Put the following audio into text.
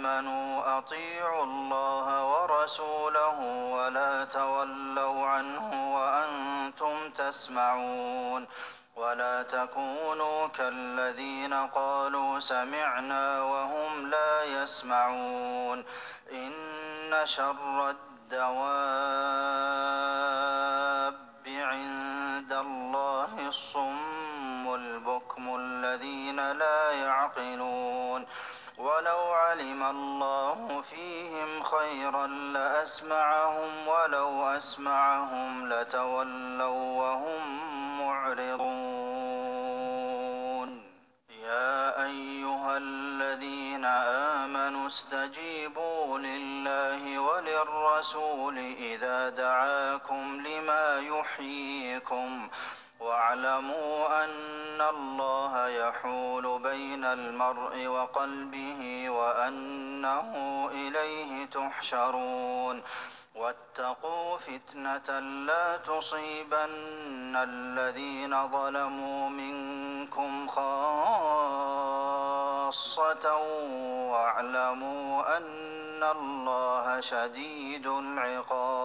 آمنوا أطيعوا الله ورسوله ولا تولوا عنه وأنتم تسمعون. ولا تكونوا كالذين قالوا سمعنا وهم لا يسمعون. إن شر الدواب عند الله الصم البكم الذين لا يعقلون. ولو علم الله فيهم خيرا لأسمعهم ولو أسمعهم لتولوا وهم معرضون. يا أيها الذين آمنوا استجيبوا لله وللرسول إذا دعاكم لما يحييكم واعلموا أن الله يحول بين المرء وقلبه وأنه إليه تحشرون. واتقوا فتنة لا تصيبن الذين ظلموا منكم خاصة. واعلموا أن الله شديد العقاب.